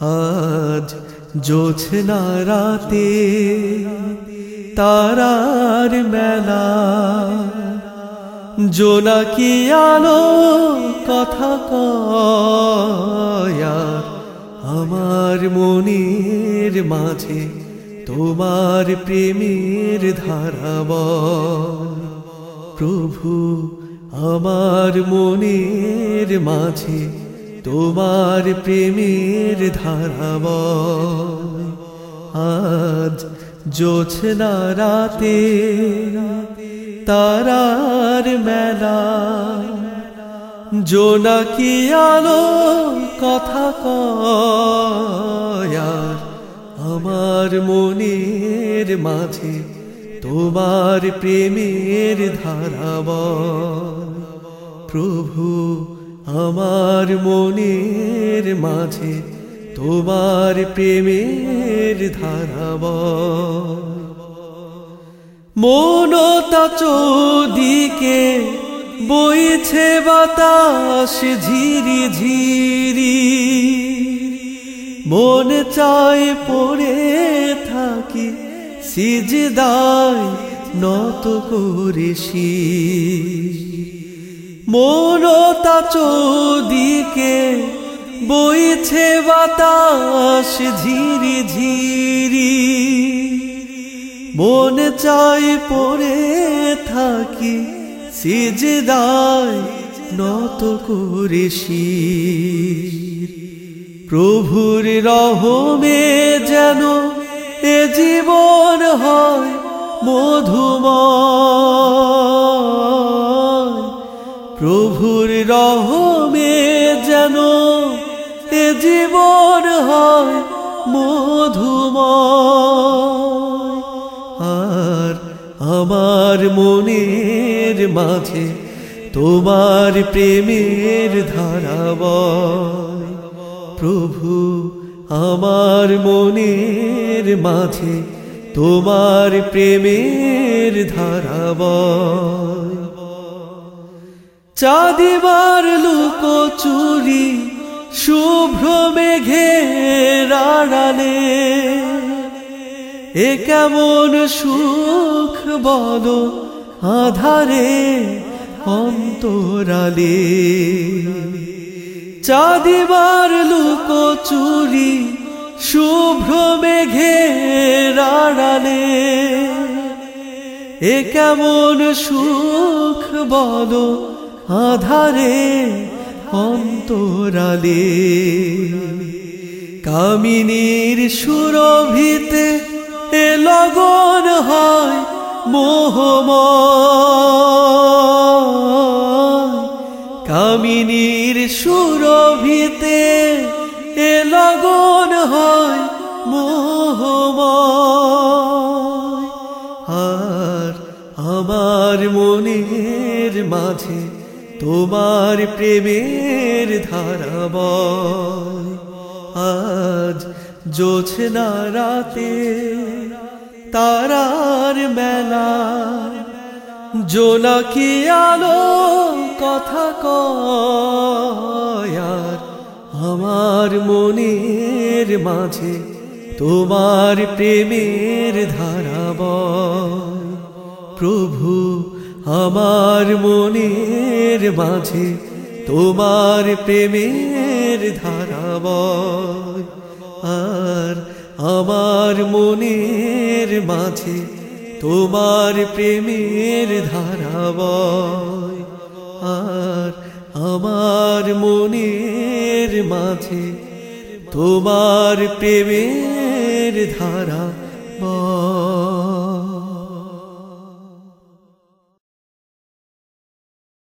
আজ জোছনা রাতে তারার মেলা। জোনাকি আলো কথা কয়ার আমার মনের মাঝে তোমার প্রেমের ধারাব প্রভু, আমার মনের মাঝে তোমার প্রেমের ধারাব আজ জোছনা রাতে তারার মেলা। জোনাকি আলো কথা কয়ার আমার মনের মাঝে তোমার প্রেমের ধারাব প্রভু আমার মনের মাঝে তোমার প্রেমের ধারাব মনতা চৌদিকে বইছে বাতাস ঝিরি ঝিরি। মন চায় পড়ে থাকি, সিজদায় নত করে মনতা চৌদিকে বইছে বাতাস ঝিরি ঝিরি। মন চাই পড়ে থাকি, সিজদায় নত করে প্রভুর রহমে যেন এ জীবন হয় মধুময়। রহমে যেন এ জীবন হয় মধুময়। আর আমার মনের মাঝে তোমার প্রেমের ধারাব প্রভু, আমার মনের মাঝে তোমার প্রেমের ধারাব চাঁদিবার লুক চুরি, শুভ্র মেঘের আড়ালে। এ কেমন সুখ বল আধারে অন্তরালে। চাঁদিবার লুক চুরি, শুভ্র মেঘের আড়ালে। এ কেমন সুখ বল আধারে অন্তরালে। কামিনীর সুরভিতে এ লগন হয় মোহময়। কামিনীর সুরভিতে এ লগন হয় মোহময়। আর আমার মনের মাঝে তোমার প্রেমের ধারাব আজ জোছনা রাতে তারার মেলা। জোনাকি আলো কথা কয়ার আমার মনের মাঝে তোমার প্রেমের ধারাব প্রভু আমার মনের মাঝে তোমার প্রেমের ধারাব আর আমার মনের মাঝে তোমার প্রেমের ধারাব আর আমার মনের মাঝে তোমার প্রেমের ধারা